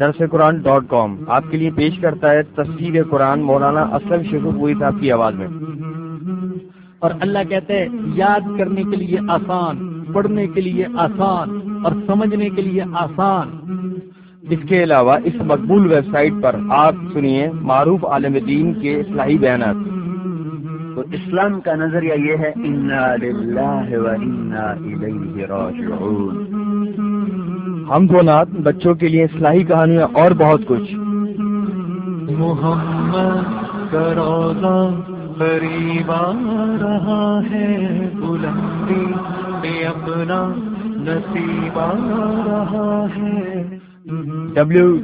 درس قرآن ڈاٹ کام آپ کے لیے پیش کرتا ہے تصویر قرآن مولانا اسلم شیخ پوری صاحب کی آواز میں۔ اور اللہ کہتے ہیں، یاد کرنے کے لیے آسان، پڑھنے کے لیے آسان اور سمجھنے کے لیے آسان۔ اس کے علاوہ اس مقبول ویب سائٹ پر آپ سنیے معروف عالم دین کے اصلاحی بیانات۔ تو اسلام کا نظریہ یہ ہے ہم دو نات بچوں کے لیے اصلاحی کہانیاں اور بہت کچھ۔ محمد کروزہ قریب آ رہا ہے بلندی میں اپنا نصیب آ رہا ہے۔ ڈبلو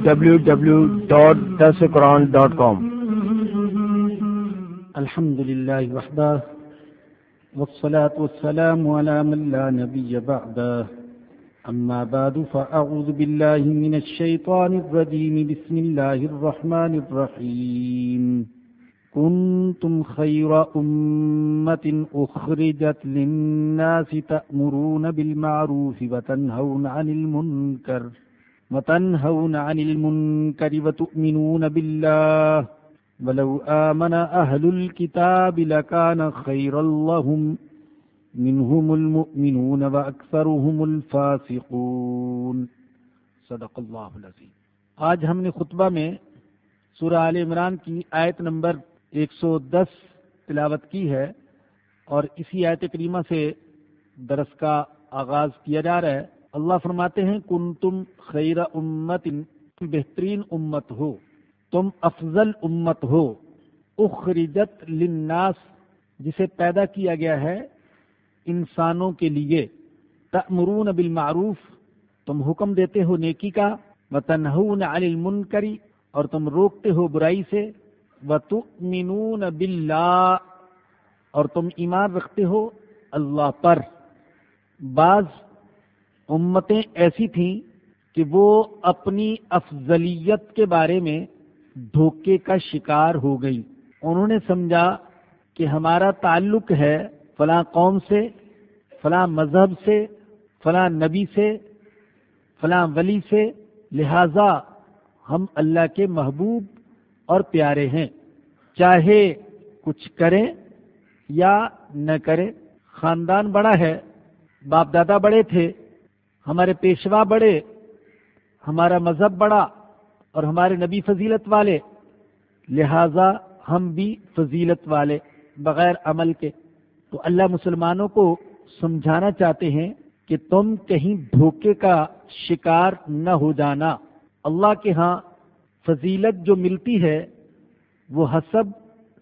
الحمد لله وحده، والصلاة والسلام على من لا نبي بعده. أما بعد، فأعوذ بالله من الشيطان الرجيم. بسم الله الرحمن الرحيم. كنتم خير أمة أخرجت للناس تأمرون بالمعروف وتنهون عن المنكر، وتنهون عن المنكر وتؤمنون بالله. ولو آمن أهل الكتاب لكان خيرا لهم منهم المؤمنون وأكثرهم الفاسقون. صدق اللہ العظیم. آج ہم نے خطبہ میں سورہ آل عمران کی آیت نمبر 110 تلاوت کی ہے اور اسی آیت کریمہ سے درس کا آغاز کیا جا رہا ہے۔ اللہ فرماتے ہیں کن تم خیر امت بہترین امت ہو۔ تم افضل امت ہو۔ اخرجت للناس، جسے پیدا کیا گیا ہے انسانوں کے لیے۔ تأمرون بالمعروف، تم حکم دیتے ہو نیکی کا۔ و تنہون عن المنکری اور تم روکتے ہو برائی سے۔ و تؤمنون باللہ، اور تم ایمان رکھتے ہو اللہ پر۔ بعض امتیں ایسی تھیں کہ وہ اپنی افضلیت کے بارے میں دھوکے کا شکار ہو گئی۔ انہوں نے سمجھا کہ ہمارا تعلق ہے فلاں قوم سے، فلاں مذہب سے، فلاں نبی سے، فلاں ولی سے، لہذا ہم اللہ کے محبوب اور پیارے ہیں۔ چاہے کچھ کریں یا نہ کریں، خاندان بڑا ہے، باپ دادا بڑے تھے، ہمارے پیشوا بڑے، ہمارا مذہب بڑا۔ اور ہمارے نبی فضیلت والے، لہذا ہم بھی فضیلت والے بغیر عمل کے۔ تو اللہ مسلمانوں کو سمجھانا چاہتے ہیں کہ تم کہیں دھوکے کا شکار نہ ہو جانا۔ اللہ کے ہاں فضیلت جو ملتی ہے، وہ حسب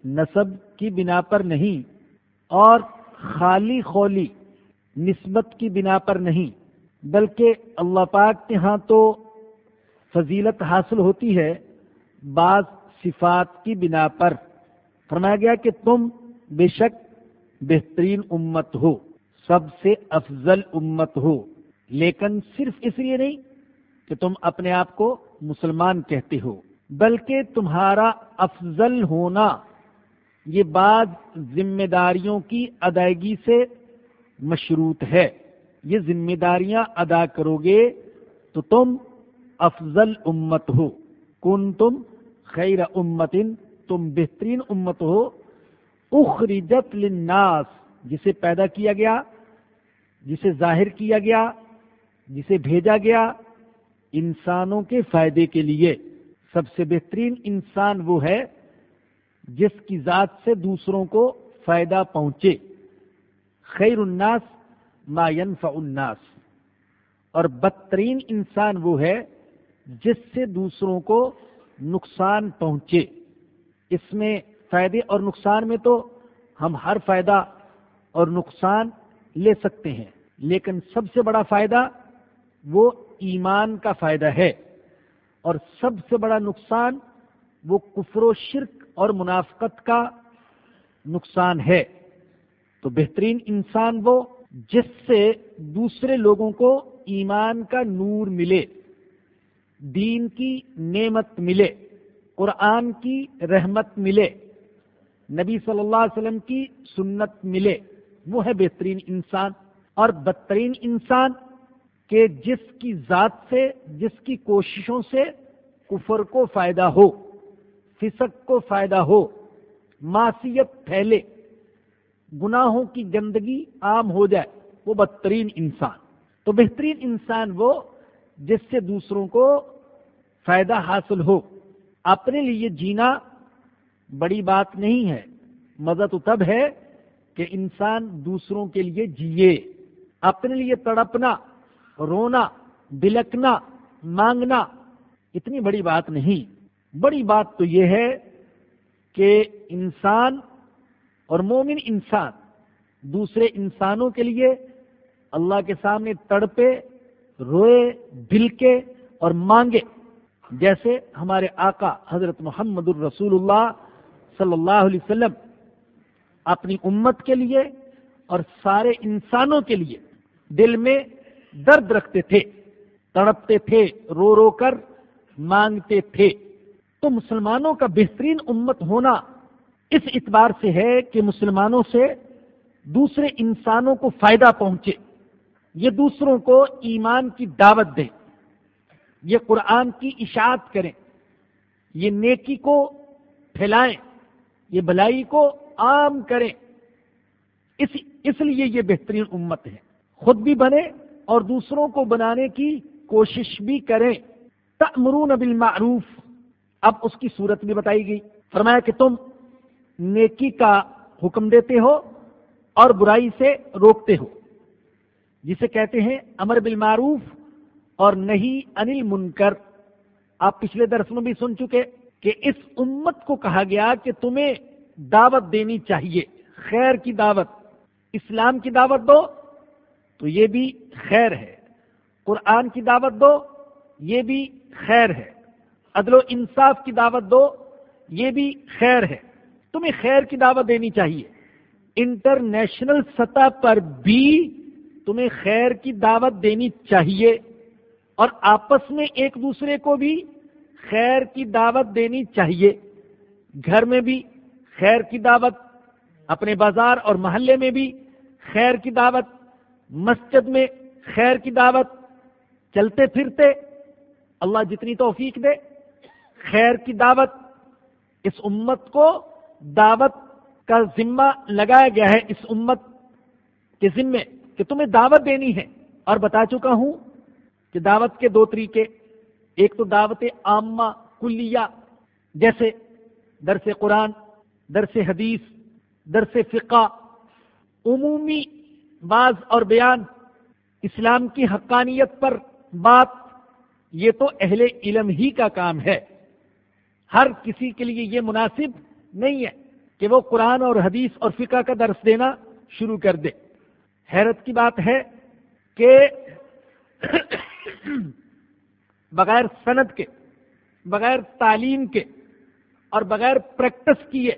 نصب کی بنا پر نہیں، اور خالی خولی نسبت کی بنا پر نہیں۔ بلکہ اللہ پاک کے ہاں تو فضیلت حاصل ہوتی ہے بعض صفات کی بنا پر۔ فرمایا گیا کہ تم بے شک بہترین امت ہو، سب سے افضل امت ہو۔ لیکن صرف اس لیے نہیں کہ تم اپنے آپ کو مسلمان کہتے ہو، بلکہ تمہارا افضل ہونا، یہ بعض ذمہ داریوں کی ادائیگی سے مشروط ہے۔ یہ ذمہ داریاں ادا کرو گے تو تم افضل امت ہو کن تم خیر امتن، تم بہترین امت ہو اخرجت للناس، جسے پیدا کیا گیا، جسے ظاہر کیا گیا، جسے بھیجا گیا انسانوں کے فائدے کے لیے۔ سب سے بہترین انسان وہ ہے جس کی ذات سے دوسروں کو فائدہ پہنچے۔ خیر الناس ما ينفع الناس۔ اور بدترین انسان وہ ہے جس سے دوسروں کو نقصان پہنچے۔ اس میں فائدے اور نقصان میں تو ہم ہر فائدہ اور نقصان لے سکتے ہیں، لیکن سب سے بڑا فائدہ وہ ایمان کا فائدہ ہے۔ اور سب سے بڑا نقصان وہ کفر و شرک اور منافقت کا نقصان ہے۔ تو بہترین انسان وہ جس سے دوسرے لوگوں کو ایمان کا نور ملے۔ دین کی نعمت ملے، قرآن کی رحمت ملے، نبی صلی اللہ علیہ وسلم کی سنت ملے۔ وہ ہے بہترین انسان اور بدترین انسان کہ جس کی ذات سے، جس کی کوششوں سے کفر کو فائدہ ہو، فسق کو فائدہ ہو، معصیت پھیلے، گناہوں کی گندگی عام ہو جائے۔ وہ بدترین انسان۔ تو بہترین انسان وہ جس سے دوسروں کو فائدہ حاصل ہو۔ اپنے لیے جینا بڑی بات نہیں ہے۔ مزہ تو تب ہے کہ انسان دوسروں کے لیے جیے۔ اپنے لیے تڑپنا، رونا، بلکنا، مانگنا اتنی بڑی بات نہیں۔ بڑی بات تو یہ ہے کہ انسان اور مومن انسان دوسرے انسانوں کے لیے اللہ کے سامنے تڑپے روئے بلکے اور مانگے، جیسے ہمارے آقا حضرت محمد الرسول اللہ صلی اللہ علیہ وسلم اپنی امت کے لیے اور سارے انسانوں کے لیے دل میں درد رکھتے تھے، تڑپتے تھے، رو رو کر مانگتے تھے۔ تو مسلمانوں کا بہترین امت ہونا اس اعتبار سے ہے کہ مسلمانوں سے دوسرے انسانوں کو فائدہ پہنچے۔ یہ دوسروں کو ایمان کی دعوت دیں، یہ قرآن کی اشاعت کریں، یہ نیکی کو پھیلائیں، یہ بھلائی کو عام کریں۔ اس اس لیے یہ بہترین امت ہے۔ خود بھی بنے اور دوسروں کو بنانے کی کوشش بھی کریں۔ تأمرون بالمعروف۔ اب اس کی صورت بھی بتائی گئی۔ فرمایا کہ تم نیکی کا حکم دیتے ہو اور برائی سے روکتے ہو۔ جسے کہتے ہیں امر بالمعروف اور نہیں انل منکر آپ پچھلے درس میں بھی سن چکے کہ اس امت کو کہا گیا کہ تمہیں دعوت دینی چاہیے، خیر کی دعوت۔ اسلام کی دعوت دو تو یہ بھی خیر ہے۔ قرآن کی دعوت دو، یہ بھی خیر ہے۔ عدل و انصاف کی دعوت دو، یہ بھی خیر ہے۔ تمہیں خیر کی دعوت دینی چاہیے۔ انٹرنیشنل سطح پر بھی تمہیں خیر کی دعوت دینی چاہیے اور آپس میں ایک دوسرے کو بھی خیر کی دعوت دینی چاہیے۔ گھر میں بھی خیر کی دعوت، اپنے بازار اور محلے میں بھی خیر کی دعوت، مسجد میں خیر کی دعوت، چلتے پھرتے اللہ جتنی توفیق دے، خیر کی دعوت۔ اس امت کو دعوت کا ذمہ لگایا گیا ہے، اس امت کے ذمے۔ کہ تمہیں دعوت دینی ہے اور بتا چکا ہوں کہ دعوت کے دو طریقے، ایک تو دعوت عامہ کلیہ، جیسے درس قرآن، درس حدیث، درس فقہ، عمومی بعض اور بیان، اسلام کی حقانیت پر بات، یہ تو اہل علم ہی کا کام ہے۔ ہر کسی کے لیے یہ مناسب نہیں ہے کہ وہ قرآن اور حدیث اور فقہ کا درس دینا شروع کر دے۔ حیرت کی بات ہے کہ بغیر صنعت کے، بغیر تعلیم کے اور بغیر پریکٹس کیے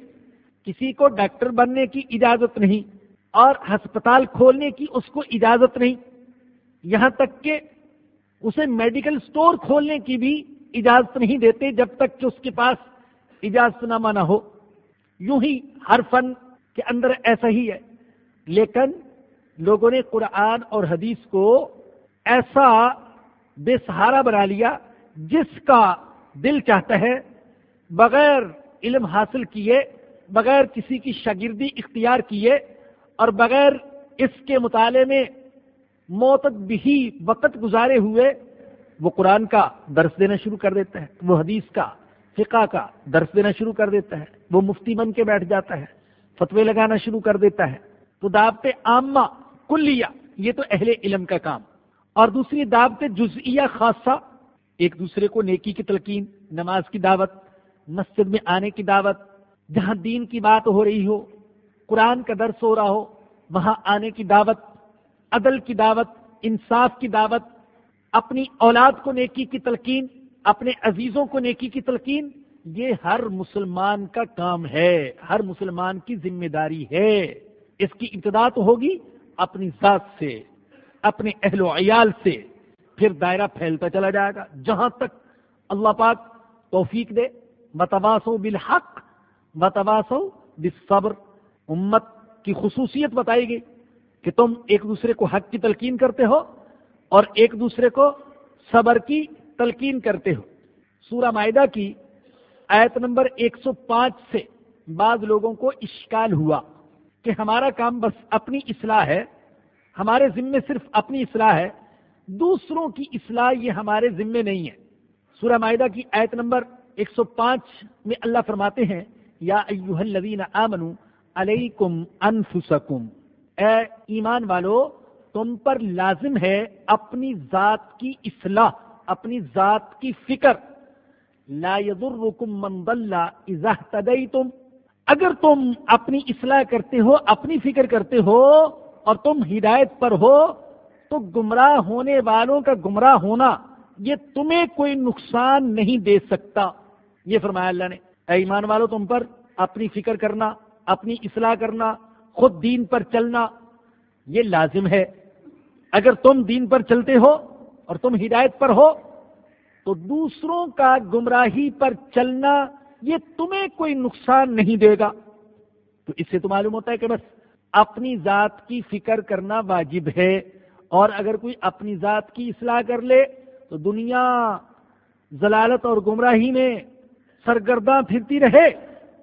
کسی کو ڈاکٹر بننے کی اجازت نہیں اور ہسپتال کھولنے کی اس کو اجازت نہیں۔ یہاں تک کہ اسے میڈیکل سٹور کھولنے کی بھی اجازت نہیں دیتے جب تک کہ اس کے پاس اجازت نامہ نہ ہو۔ یوں ہی ہر فن کے اندر ایسا ہی ہے۔ لیکن لوگوں نے قرآن اور حدیث کو ایسا بے سہارا بنا لیا جس کا دل چاہتا ہے، بغیر علم حاصل کیے، بغیر کسی کی شاگردی اختیار کیے اور بغیر اس کے مطالعے میں موتد بھی وقت گزارے ہوئے، وہ قرآن کا درس دینا شروع کر دیتا ہے، وہ حدیث کا، فقہ کا درس دینا شروع کر دیتا ہے، وہ مفتی بن کے بیٹھ جاتا ہے، فتوے لگانا شروع کر دیتا ہے۔ تو دعوت عامہ کلیہ، یہ تو اہل علم کا کام۔ اور دوسری دعوت جزئیہ خاصہ، ایک دوسرے کو نیکی کی تلقین، نماز کی دعوت، مسجد میں آنے کی دعوت، جہاں دین کی بات ہو رہی ہو، قرآن کا درس ہو رہا ہو، وہاں آنے کی دعوت، عدل کی دعوت، انصاف کی دعوت، اپنی اولاد کو نیکی کی تلقین، اپنے عزیزوں کو نیکی کی تلقین، یہ ہر مسلمان کا کام ہے، ہر مسلمان کی ذمہ داری ہے۔ اس کی ابتدا تو ہوگی اپنی ذات سے، اپنے اہل و عیال سے پھر دائرہ پھیلتا چلا جائے گا۔ جہاں تک اللہ پاک توفیق دے بتواسو بالحق بتواسو بالصبر۔ امت کی خصوصیت بتائی گئی کہ تم ایک دوسرے کو حق کی تلقین کرتے ہو اور ایک دوسرے کو صبر کی تلقین کرتے ہو۔ سورہ معدہ کی آیت نمبر ایک سو پانچ سے بعض لوگوں کو اشکال ہوا۔ کہ ہمارا کام بس اپنی اصلاح ہے، ہمارے ذمے صرف اپنی اصلاح ہے، دوسروں کی اصلاح یہ ہمارے ذمے نہیں ہے۔ سورہ معدہ کی آیت نمبر ایک سو پانچ میں اللہ فرماتے ہیں، یا ایوہ الذین آمنوا علیکم انفسکم۔ اے ایمان والو، تم پر لازم ہے اپنی ذات کی اصلاح، اپنی ذات کی فکر۔ لا يضرکم من ضل اذا اهتدیتم۔ اگر تم اپنی اصلاح کرتے ہو، اپنی فکر کرتے ہو اور تم ہدایت پر ہو، تو گمراہ ہونے والوں کا گمراہ ہونا، یہ تمہیں کوئی نقصان نہیں دے سکتا۔ یہ فرمایا اللہ نے، اے ایمان والو، تم پر اپنی فکر کرنا، اپنی اصلاح کرنا، خود دین پر چلنا، یہ لازم ہے۔ اگر تم دین پر چلتے ہو اور تم ہدایت پر ہو، تو دوسروں کا گمراہی پر چلنا یہ تمہیں کوئی نقصان نہیں دے گا۔ تو اس سے تو معلوم ہوتا ہے کہ بس اپنی ذات کی فکر کرنا واجب ہے، اور اگر کوئی اپنی ذات کی اصلاح کر لے تو دنیا ضلالت اور گمراہی میں سرگرداں پھرتی رہے،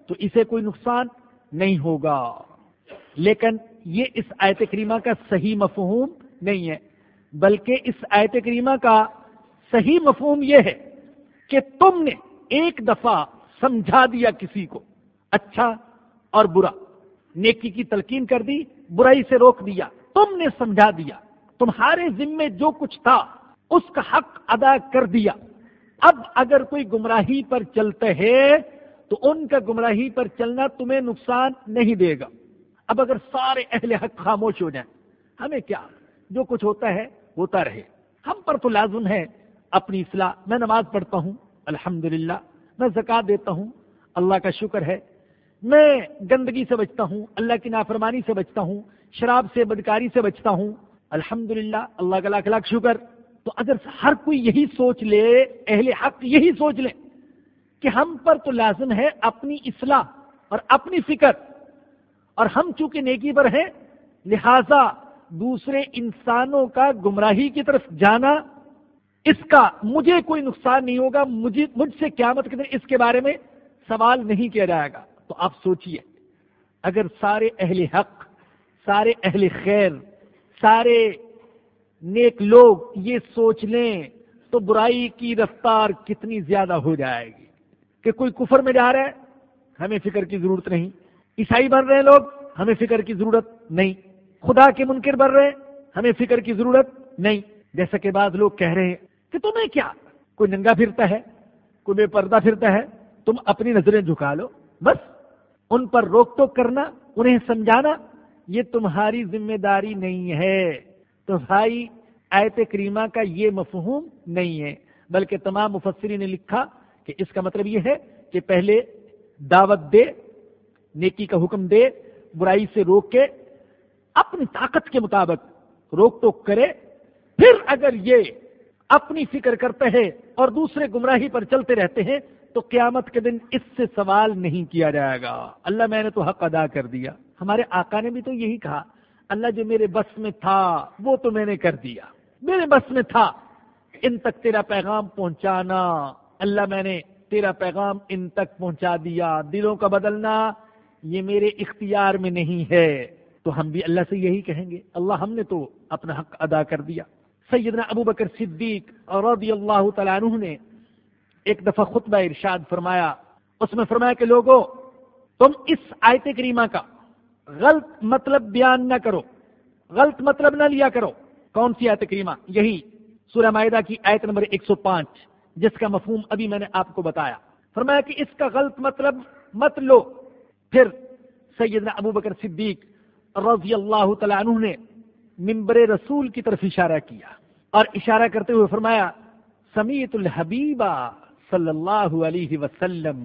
تو اسے کوئی نقصان نہیں ہوگا۔ لیکن یہ اس آیت کریمہ کا صحیح مفہوم نہیں ہے، بلکہ اس آیت کریمہ کا صحیح مفہوم یہ ہے کہ تم نے ایک دفعہ سمجھا دیا کسی کو۔ اچھا اور برا۔ نیکی کی تلقین کر دی، برائی سے روک دیا۔ تم نے سمجھا دیا۔ تمہارے ذمے جو کچھ تھا، اس کا حق ادا کر دیا۔ اب اگر کوئی گمراہی پر چلتے ہے تو ان کا گمراہی پر چلنا تمہیں نقصان نہیں دے گا۔ اب اگر سارے اہل حق خاموش ہو جائیں، ہمیں کیا؟ جو کچھ ہوتا ہے، ہوتا رہے۔ ہم پر تو لازم ہے اپنی اصلاح۔ میں نماز پڑھتا ہوں۔ الحمد میں زکات دیتا ہوں، اللہ کا شکر ہے۔ میں گندگی سے بچتا ہوں، اللہ کی نافرمانی سے بچتا ہوں، شراب سے، بدکاری سے بچتا ہوں۔ الحمد اللہ کا لاکھ لاکھ شکر۔ تو اگر ہر کوئی یہی سوچ لے، اہل حق یہی سوچ لے کہ ہم پر تو لازم ہے اپنی اصلاح اور اپنی فکر۔ اور ہم چونکہ نیکی پر ہیں، لہذا دوسرے انسانوں کا گمراہی کی طرف جانا اس کا مجھے کوئی نقصان نہیں ہوگا، مجھے، مجھ سے قیامت کے دن اس کے بارے میں سوال نہیں کیا جائے گا۔ تو آپ سوچئے، اگر سارے اہل حق، سارے اہل خیر، سارے نیک لوگ یہ سوچ لیں تو برائی کی رفتار کتنی زیادہ ہو جائے گی کہ کوئی کفر میں جا رہا ہے، ہمیں فکر کی ضرورت نہیں۔ عیسائی بن رہے ہیں لوگ، ہمیں فکر کی ضرورت نہیں۔ خدا کے منکر بن رہے ہیں، ہمیں فکر کی ضرورت نہیں۔ جیسا کہ بعض لوگ کہہ رہے ہیں کہ تمہیں کیا؟ کوئی ننگا پھرتا ہے، کوئی بے پردہ پھرتا ہے، تم اپنی نظریں جھکا لو۔ بس، ان پر روک ٹوک کرنا، انہیں سمجھانا، یہ تمہاری ذمہ داری نہیں ہے۔ تو بھائی، آیت کریمہ کا یہ مفہوم نہیں ہے، بلکہ تمام مفسری نے لکھا کہ اس کا مطلب یہ ہے کہ پہلے دعوت دے، نیکی کا حکم دے، برائی سے روک کے اپنی طاقت کے مطابق روک ٹوک کرے۔ پھر اگر یہ اپنی فکر کرتے ہیں اور دوسرے گمراہی پر چلتے رہتے ہیں، تو قیامت کے دن اس سے سوال نہیں کیا جائے گا۔ اللہ میں نے تو حق ادا کر دیا۔ ہمارے آقا نے بھی تو یہی کہا، اللہ جو میرے بس میں تھا، وہ تو میں نے کر دیا۔ میرے بس میں تھا۔ ان تک تیرا پیغام پہنچانا۔ اللہ میں نے تیرا پیغام ان تک پہنچا دیا۔ دلوں کا بدلنا یہ میرے اختیار میں نہیں ہے۔ تو ہم بھی اللہ سے یہی کہیں گے۔ اللہ ہم نے تو اپنا حق ادا کر دیا۔ سیدنا ابو بکر صدیق رضی اللہ تعالیٰ عنہ نے ایک دفعہ خطبہ ارشاد فرمایا۔ اس میں فرمایا کہ لوگوں تم اس آیت کریمہ کا غلط مطلب بیان نہ کرو، غلط مطلب نہ لیا کرو۔ کون سی آیت کریمہ؟ یہی سورہ معدہ کی آیت نمبر 105 جس کا مفہوم ابھی میں نے آپ کو بتایا۔ فرمایا کہ اس کا غلط مطلب مت لو۔ پھر سیدنا ابو بکر صدیق رضی اللہ تعالیٰ عنہ نے ممبر رسول کی طرف اشارہ کیا اور اشارہ کرتے ہوئے فرمایا، سمیت الحبیبہ صلی اللہ علیہ وسلم،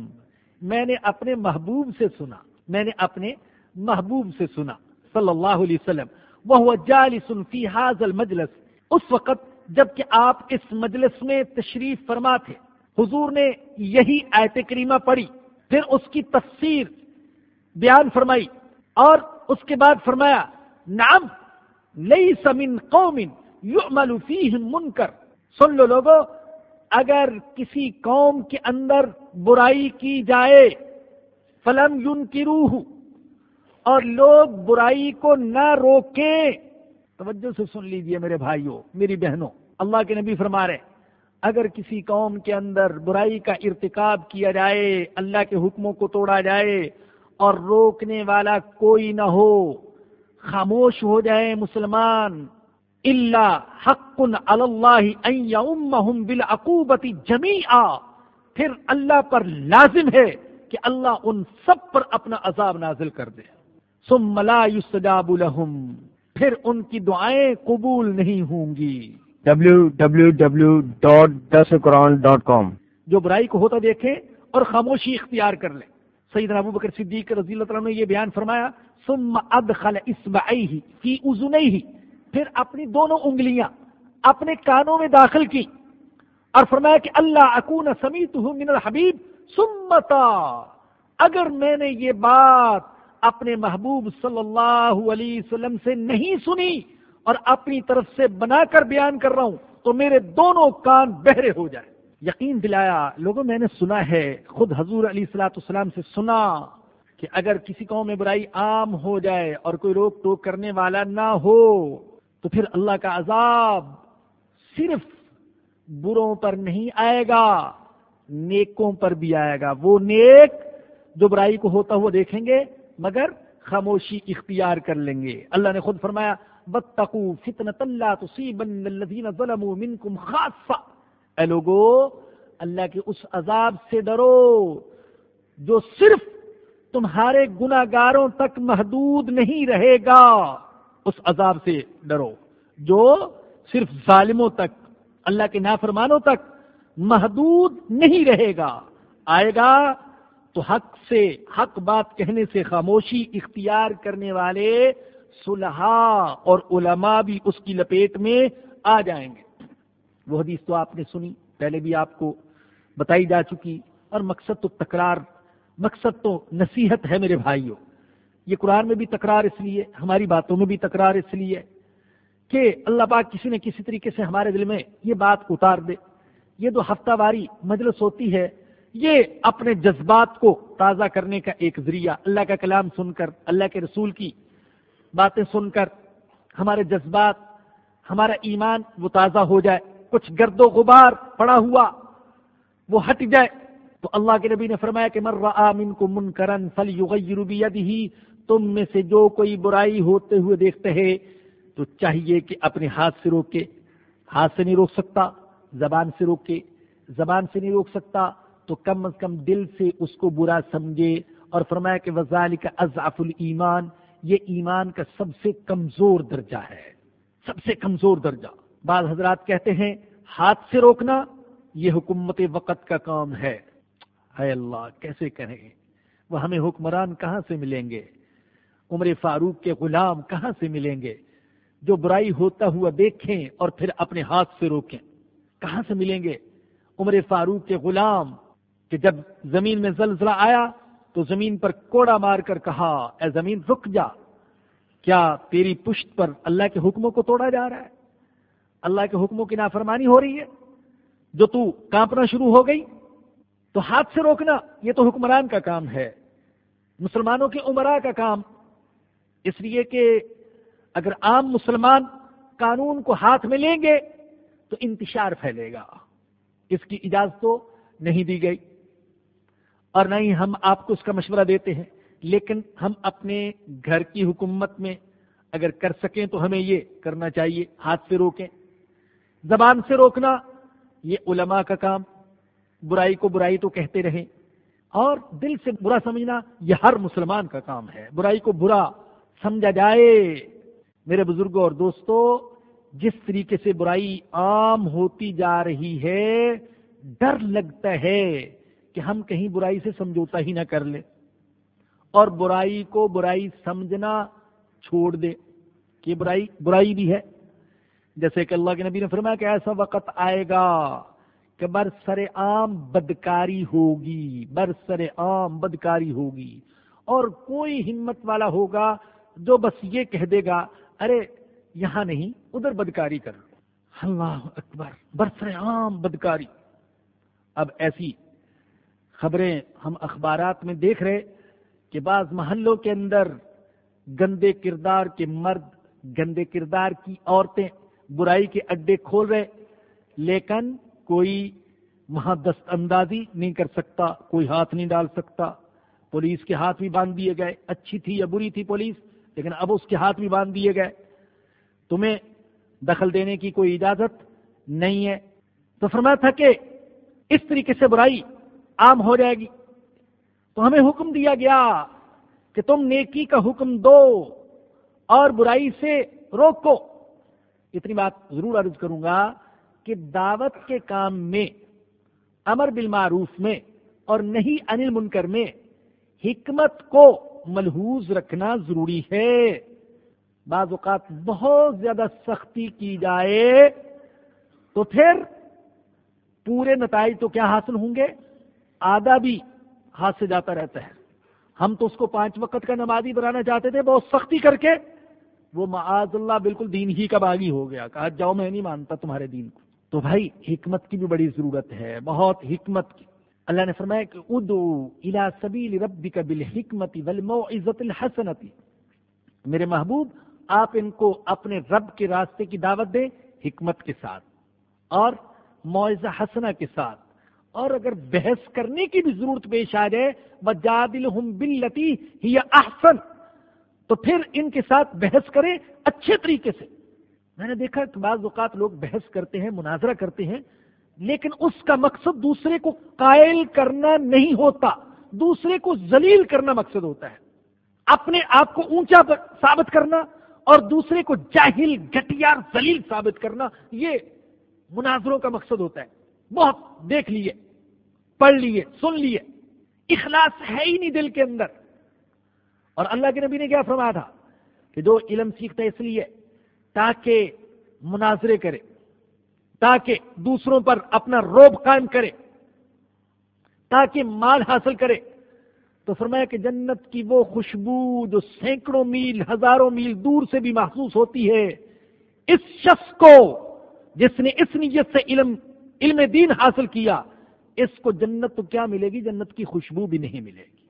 میں نے اپنے محبوب سے سنا، میں نے اپنے محبوب سے سنا، صلی اللہ علیہ وسلم وہ جالس فی حاض المجلس، اس وقت جبکہ آپ اس مجلس میں تشریف فرما تھے حضور نے یہی آیت کریمہ پڑھی، پھر اس کی تفسیر بیان فرمائی، اور اس کے بعد فرمایا نام لئی سمن قوم یعمل فیہم منکر سن لو لوگو، اگر کسی قوم کے اندر برائی کی جائے، فلم یون کی روح اور لوگ برائی کو نہ روکیں، توجہ سے سن لیجیے میرے بھائیوں میری بہنوں اللہ کے نبی فرما رہے اگر کسی قوم کے اندر برائی کا ارتکاب کیا جائے، اللہ کے حکموں کو توڑا جائے، اور روکنے والا کوئی نہ ہو خاموش ہو جائے مسلمان اللہ حق اللہ بالعقوبتی جمی پھر اللہ پر لازم ہے کہ اللہ ان سب پر اپنا عذاب نازل کر دے۔ ثم لا يستجاب لهم۔ پھر ان کی دعائیں قبول نہیں ہوں گی۔ www.dasquran.com جو برائی کو ہوتا دیکھے اور خاموشی اختیار کر لے سیدنا ابو بکر صدیق رضی اللہ تعالیٰ نے یہ بیان فرمایا ثم ادخل اسبعیہ فی اذنیہ پھر اپنی دونوں انگلیاں اپنے کانوں میں داخل کی اور فرمایا کہ اللہ اکون سمیتہ من الحبیب سمتا اگر میں نے یہ بات اپنے محبوب صلی اللہ علیہ وسلم سے نہیں سنی اور اپنی طرف سے بنا کر بیان کر رہا ہوں، تو میرے دونوں کان بہرے ہو جائے یقین دلایا، لوگوں، میں نے سنا ہے، خود حضور علی السلاۃ السلام سے سنا۔ کہ اگر کسی قوم میں برائی عام ہو جائے اور کوئی روک ٹوک کرنے والا نہ ہو، تو پھر اللہ کا عذاب صرف بروں پر نہیں آئے گا، نیکوں پر بھی آئے گا۔ وہ نیک جو برائی کو ہوتا ہوا دیکھیں گے، مگر خاموشی اختیار کر لیں گے۔ اللہ نے خود فرمایا بتقو فتنة لا تصيبن الذين ظلموا منكم خاصة۔ اے لوگو، اللہ کے اس عذاب سے ڈرو جو صرف تمہارے گناگاروں تک محدود نہیں رہے گا۔ اس عذاب سے ڈرو۔ جو صرف ظالموں تک، اللہ کے نافرمانوں تک محدود نہیں رہے گا۔ آئے گا تو حق سے، حق بات کہنے سے خاموشی اختیار کرنے والے صلحا اور علماء بھی اس کی لپیٹ میں آ جائیں گے۔ وہ حدیث تو آپ نے سنی، پہلے بھی آپ کو بتائی جا چکی اور مقصد تو تکرار مقصد تو نصیحت ہے میرے بھائیوں۔ یہ قرآن میں بھی تکرار اس لیے، ہماری باتوں میں بھی تکرار اس لیے کہ اللہ پاک کسی نہ کسی طریقے سے ہمارے دل میں یہ بات اتار دے۔ یہ جو ہفتہ واری مجلس ہوتی ہے، یہ اپنے جذبات کو تازہ کرنے کا ایک ذریعہ، اللہ کا کلام سن کر، اللہ کے رسول کی باتیں سن کر ہمارے جذبات، ہمارا ایمان وہ تازہ ہو جائے۔ کچھ گرد و غبار پڑا ہوا، وہ ہٹ جائے۔ تو اللہ کے نبی نے فرمایا کہ مر آمن کو من کرن فل ہی تم میں سے جو کوئی برائی ہوتے ہوئے دیکھتے ہیں تو چاہیے کہ اپنے ہاتھ سے روکے، ہاتھ سے نہیں روک سکتا، زبان سے روکے، زبان سے نہیں روک سکتا، تو کم از کم دل سے اس کو برا سمجھے۔ اور فرمایا کہ وزال کا اضاف المان یہ ایمان کا سب سے کمزور درجہ ہے۔ سب سے کمزور درجہ۔ بعض حضرات کہتے ہیں، ہاتھ سے روکنا یہ حکومت وقت کا کام ہے۔ اے اللہ، کیسے کریں؟ وہ ہمیں حکمران کہاں سے ملیں گے؟ عمر فاروق کے غلام کہاں سے ملیں گے؟ جو برائی ہوتا ہوا دیکھیں اور پھر اپنے ہاتھ سے روکیں، کہاں سے ملیں گے؟ عمر فاروق کے غلام کہ جب زمین میں زلزلہ آیا تو زمین پر کوڑا مار کر کہا، اے زمین، رک جا، کیا تیری پشت پر اللہ کے حکموں کو توڑا جا رہا ہے؟ اللہ کے حکموں کی نافرمانی ہو رہی ہے؟ جو تو کانپنا شروع ہو گئی تو ہاتھ سے روکنا یہ تو حکمران کا کام ہے، مسلمانوں کے عمرا کا کام۔ اس لیے کہ اگر عام مسلمان قانون کو ہاتھ میں لیں گے تو انتشار پھیلے گا۔ اس کی اجازت تو نہیں دی گئی۔ اور نہ ہی ہم آپ کو اس کا مشورہ دیتے ہیں، لیکن ہم اپنے گھر کی حکومت میں اگر کر سکیں تو ہمیں یہ کرنا چاہیے، ہاتھ سے روکیں۔ زبان سے روکنا یہ علماء کا کام۔ برائی کو برائی تو کہتے رہیں اور دل سے برا سمجھنا یہ ہر مسلمان کا کام ہے۔ برائی کو برا سمجھا جائے۔ میرے بزرگوں اور دوستوں جس طریقے سے برائی عام ہوتی جا رہی ہے، ڈر لگتا ہے کہ ہم کہیں برائی سے سمجھوتا ہی نہ کر لیں اور برائی کو برائی سمجھنا چھوڑ دے کہ برائی برائی بھی ہے۔ جیسے کہ اللہ کے نبی نے فرمایا کہ ایسا وقت آئے گا کہ بر سر عام بدکاری ہوگی بر سر عام بدکاری ہوگی۔ اور کوئی ہمت والا ہوگا جو بس یہ کہہ دے گا، ارے یہاں نہیں، ادھر بدکاری کر۔ لو اللہ اکبر، برسر عام بدکاری۔ اب ایسی خبریں ہم اخبارات میں دیکھ رہے کہ بعض محلوں کے اندر گندے کردار کے مرد، گندے کردار کی عورتیں برائی کے اڈے کھول رہے، لیکن کوئی وہاں دست اندازی نہیں کر سکتا، کوئی ہاتھ نہیں ڈال سکتا۔ پولیس کے ہاتھ بھی باندھ دیے گئے۔ اچھی تھی یا بری تھی پولیس، لیکن اب اس کے ہاتھ بھی باندھ دیے گئے۔ تمہیں دخل دینے کی کوئی اجازت نہیں ہے۔ تو فرمایا تھا کہ اس طریقے سے برائی عام ہو جائے گی۔ تو ہمیں حکم دیا گیا کہ تم نیکی کا حکم دو اور برائی سے روکو۔ اتنی بات ضرور عرض کروں گا۔ کہ دعوت کے کام میں، امر بالمعروف میں اور نہیں انل منکر میں حکمت کو ملحوظ رکھنا ضروری ہے۔ بعض اوقات بہت زیادہ سختی کی جائے تو پھر پورے نتائج تو کیا حاصل ہوں گے؟ آدھا بھی ہاتھ سے جاتا رہتا ہے۔ ہم تو اس کو پانچ وقت کا نمازی بنانا چاہتے تھے، بہت سختی کر کے وہ معاذ اللہ بالکل دین ہی کا باغی ہو گیا۔ کہا، جاؤ، میں نہیں مانتا تمہارے دین کو۔ تو بھائی حکمت کی بھی بڑی ضرورت ہے، بہت حکمت کی۔ اللہ نے فرمایا کہ ادو الا سبیل ربک بالحکمت والموعظۃ الحسنۃ میرے محبوب، آپ ان کو اپنے رب کے راستے کی دعوت دیں حکمت کے ساتھ اور معاوضہ حسنہ کے ساتھ۔ اور اگر بحث کرنے کی بھی ضرورت پیش آ جائے، وجادلہم باللتی ہی احسن۔ تو پھر ان کے ساتھ بحث کریں اچھے طریقے سے۔ میں نے دیکھا کہ بعض اوقات لوگ بحث کرتے ہیں، مناظرہ کرتے ہیں، لیکن اس کا مقصد دوسرے کو قائل کرنا نہیں ہوتا، دوسرے کو ذلیل کرنا مقصد ہوتا ہے۔ اپنے آپ کو اونچا ثابت کرنا اور دوسرے کو جاہل گٹیار ذلیل ثابت کرنا، یہ مناظروں کا مقصد ہوتا ہے۔ بہت دیکھ لیے، پڑھ لیے، سن لیے۔ اخلاص ہے ہی نہیں دل کے اندر۔ اور اللہ کے نبی نے کیا فرمایا تھا کہ جو علم سیکھتا ہے اس لیے تاکہ مناظرے کرے، تاکہ دوسروں پر اپنا روب قائم کرے، تاکہ مال حاصل کرے۔ تو فرمایا کہ جنت کی وہ خوشبو جو سینکڑوں میل، ہزاروں میل دور سے بھی محسوس ہوتی ہے، اس شخص کو، جس نے اس نیت سے علم علم دین حاصل کیا، اس کو جنت تو کیا ملے گی؟ جنت کی خوشبو بھی نہیں ملے گی۔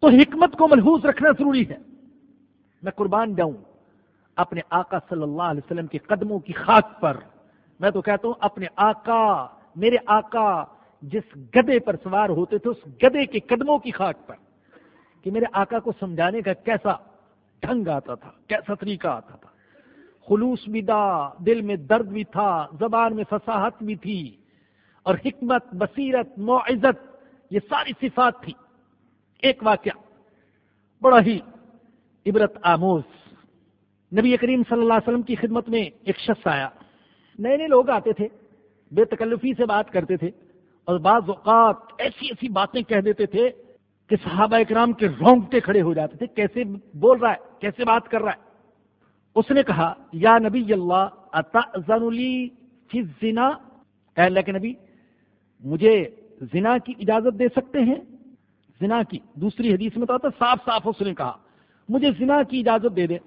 تو حکمت کو ملحوظ رکھنا ضروری ہے۔ میں قربان جاؤں۔ اپنے آقا صلی اللہ علیہ وسلم کے قدموں کی خاک پر۔ میں تو کہتا ہوں اپنے آقا، میرے آقا، جس گدے پر سوار ہوتے تھے، اس گدے کے قدموں کی خاک پر۔ کہ میرے آقا کو سمجھانے کا کیسا ڈھنگ آتا تھا، کیسا طریقہ آتا تھا۔ خلوص بھی دا دل میں درد بھی تھا، زبان میں فصاحت بھی تھی، اور حکمت، بصیرت، معزت، یہ ساری صفات تھی۔ ایک واقعہ، بڑا ہی عبرت آموز۔ نبی کریم صلی اللہ علیہ وسلم کی خدمت میں ایک شخص آیا۔ نئے نئے لوگ آتے تھے، بے تکلفی سے بات کرتے تھے اور بعض اوقات ایسی ایسی باتیں کہہ دیتے تھے کہ صحابہ اکرام کے رونگٹے کھڑے ہو جاتے تھے، کیسے بول رہا ہے، کیسے بات کر رہا ہے۔ اس نے کہا، یا نبی اللہ فی الزنا؟ اے اللہ کے نبی، مجھے زنا کی اجازت دے سکتے ہیں؟ زنا کی، دوسری حدیث میں تو آتا صاف صاف اس نے کہا، مجھے زنا کی اجازت دے دے۔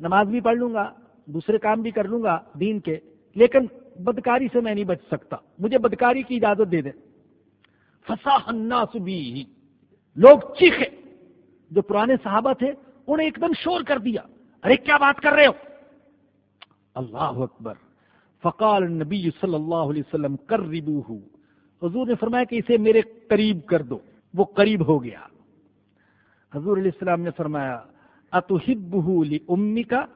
نماز بھی پڑھ لوں گا، دوسرے کام بھی کر لوں گا دین کے، لیکن بدکاری سے میں نہیں بچ سکتا۔ مجھے بدکاری کی اجازت دے دے فساح الناس بھی لوگ چیخے۔ جو پرانے صحابہ تھے، انہیں ایک دم شور کر دیا۔ ارے، کیا بات کر رہے ہو؟ اللہ اکبر۔ فقال نبی صلی اللہ علیہ وسلم کر حضور نے فرمایا کہ اسے میرے قریب کر دو۔ وہ قریب ہو گیا۔ حضور علیہ السلام نے فرمایا اتحب امی کا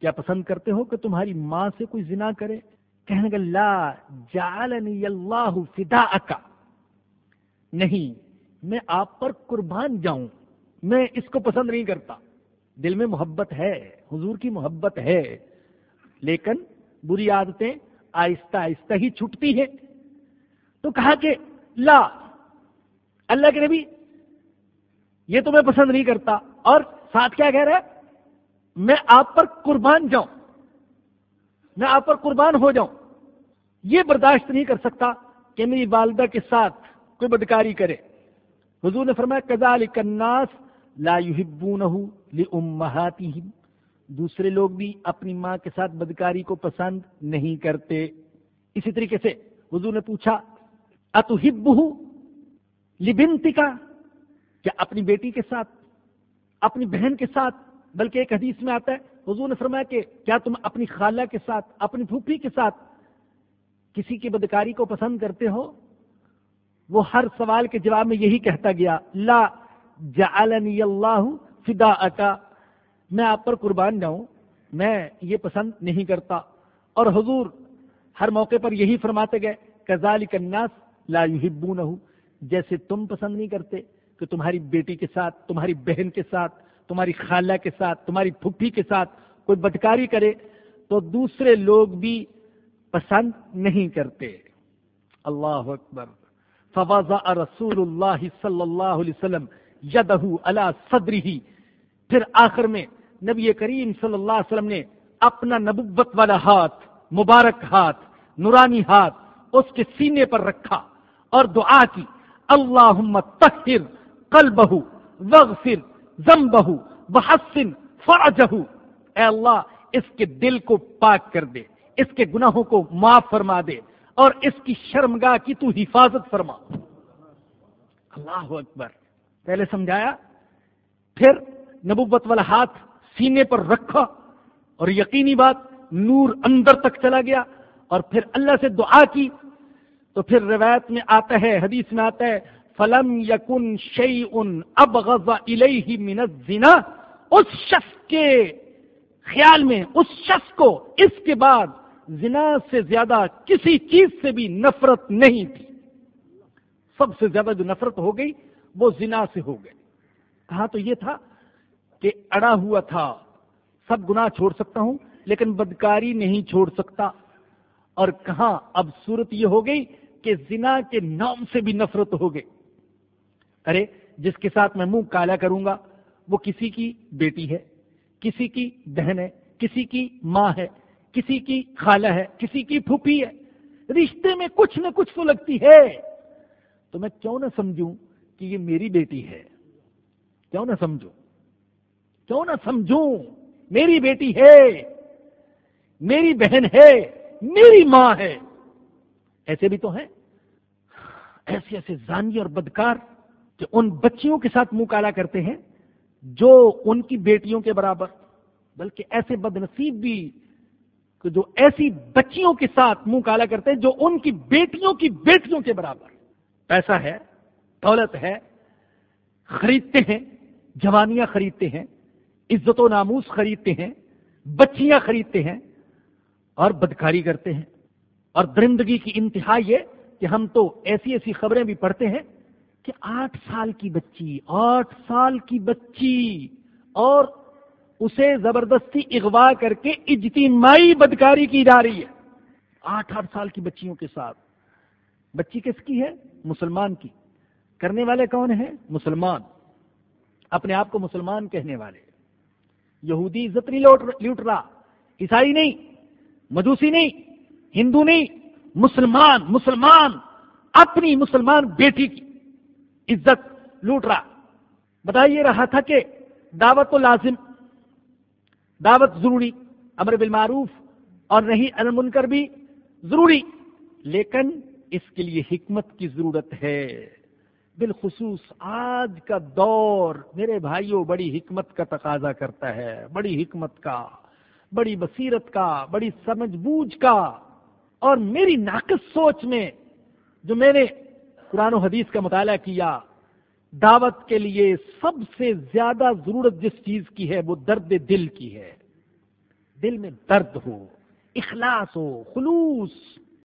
کیا پسند کرتے ہو کہ تمہاری ماں سے کوئی زنا کرے؟ کہنے کا لا، جعلنی اللہ فدا نہیں، میں آپ پر قربان جاؤں، میں اس کو پسند نہیں کرتا. دل میں محبت ہے، حضور کی محبت ہے. لیکن بری عادتیں آہستہ آہستہ ہی چھٹتی ہیں. تو کہا کہ، لا، اللہ کے نبی، یہ تو میں پسند نہیں کرتا. اور ساتھ کیا کہہ رہا ہے؟ میں آپ پر قربان جاؤں۔ میں آپ پر قربان ہو جاؤں۔ یہ برداشت نہیں کر سکتا کہ میری والدہ کے ساتھ کوئی بدکاری کرے۔ حضور نے فرمایا کزال کناس لا يحبونه دوسرے لوگ بھی اپنی ماں کے ساتھ بدکاری کو پسند نہیں کرتے۔ اسی طریقے سے حضور نے پوچھا اتحب لبنتی کا کیا اپنی بیٹی کے ساتھ اپنی بہن کے ساتھ، بلکہ ایک حدیث میں آتا ہے، حضور نے فرمایا کہ کیا تم اپنی خالہ کے ساتھ، اپنی پھوپھی کے ساتھ کسی کی بدکاری کو پسند کرتے ہو؟ وہ ہر سوال کے جواب میں یہی کہتا گیا، لا جعلنی اللہ فدا اکا میں آپ پر قربان جاؤں میں یہ پسند نہیں کرتا۔ اور حضور ہر موقع پر یہی فرماتے گئے کزال الناس لا یحبونہ جیسے تم پسند نہیں کرتے۔ کہ تمہاری بیٹی کے ساتھ، تمہاری بہن کے ساتھ، تمہاری خالہ کے ساتھ، تمہاری پھپھی کے ساتھ کوئی بدکاری کرے تو دوسرے لوگ بھی پسند نہیں کرتے۔ اللہ اکبر۔ فوازا رسول اللہ صلی اللہ علیہ وسلم یدہ اللہ صدری پھر آخر میں نبی کریم صلی اللہ علیہ وسلم نے اپنا نبوت والا ہاتھ، مبارک ہاتھ، نورانی ہاتھ اس کے سینے پر رکھا اور دعا کی اللہ تحر کل وغفر زم بہو بحسن فرجہ اے اللہ، اس کے دل کو پاک کر دے، اس کے گناہوں کو معاف فرما دے، اور اس کی شرمگاہ کی تو حفاظت فرما۔ اللہ اکبر۔ پہلے سمجھایا، پھر نبوت والا ہاتھ سینے پر رکھا، اور یقینی بات، نور اندر تک چلا گیا، اور پھر اللہ سے دعا کی۔ تو پھر روایت میں آتا ہے، حدیث میں آتا ہے فلم یقن شعی ان اب غزہ من الزنا، اس شخص کے خیال میں، اس شخص کو اس کے بعد زنا سے زیادہ کسی چیز سے بھی نفرت نہیں تھی۔ سب سے زیادہ جو نفرت ہو گئی، وہ زنا سے ہو گئی۔ کہا تو یہ تھا کہ اڑا ہوا تھا۔ سب گناہ چھوڑ سکتا ہوں، لیکن بدکاری نہیں چھوڑ سکتا۔ اور کہاں اب صورت یہ ہو گئی کہ زنا کے نام سے بھی نفرت ہو گئی۔ ارے، جس کے ساتھ میں منہ کالا کروں گا، وہ کسی کی بیٹی ہے، کسی کی بہن ہے، کسی کی ماں ہے، کسی کی خالہ ہے، کسی کی پھوپھی ہے۔ رشتے میں کچھ نہ کچھ تو لگتی ہے۔ تو میں کیوں نہ سمجھوں کہ یہ میری بیٹی ہے؟ کیوں نہ سمجھوں؟ کیوں نہ سمجھوں؟ میری بیٹی ہے، میری بہن ہے، میری ماں ہے۔ ایسے بھی تو ہیں۔ ایسے ایسے زانی اور بدکار کہ ان بچیوں کے ساتھ منہ کالا کرتے ہیں جو ان کی بیٹیوں کے برابر، بلکہ ایسے بد نصیب بھی کہ جو ایسی بچیوں کے ساتھ منہ کالا کرتے ہیں جو ان کی بیٹیوں کی بیٹیوں کے برابر۔ پیسہ ہے، دولت ہے، خریدتے ہیں، جوانیاں خریدتے ہیں، عزت و ناموس خریدتے ہیں، بچیاں خریدتے ہیں اور بدکاری کرتے ہیں۔ اور درندگی کی انتہا یہ کہ ہم تو ایسی ایسی خبریں بھی پڑھتے ہیں کہ آٹھ سال کی بچی، آٹھ سال کی بچی، اور اسے زبردستی اغوا کر کے اجتماعی بدکاری کی جا رہی ہے۔ آٹھ آٹھ سال کی بچیوں کے ساتھ۔ بچی کس کی ہے؟ مسلمان کی۔ کرنے والے کون ہیں؟ مسلمان۔ اپنے آپ کو مسلمان کہنے والے۔ یہودی عزت نہیں لوٹ رہا۔ عیسائی نہیں مدوسی نہیں، ہندو نہیں، مسلمان مسلمان، اپنی مسلمان بیٹی کی۔ عزت لوٹ رہا۔ بتائیے رہا تھا کہ دعوت و لازم، دعوت ضروری، امر بالمعروف اور نہیں المنکر بھی ضروری، لیکن اس کے لیے حکمت کی ضرورت ہے۔ بالخصوص آج کا دور میرے بھائیوں، بڑی حکمت کا تقاضا کرتا ہے، بڑی حکمت کا، بڑی بصیرت کا، بڑی سمجھ بوجھ کا۔ اور میری ناقص سوچ میں جو میں نے قرآن و حدیث کا مطالعہ کیا، دعوت کے لیے سب سے زیادہ ضرورت جس چیز کی ہے وہ درد دل کی ہے۔ دل میں درد ہو، اخلاص ہو، خلوص۔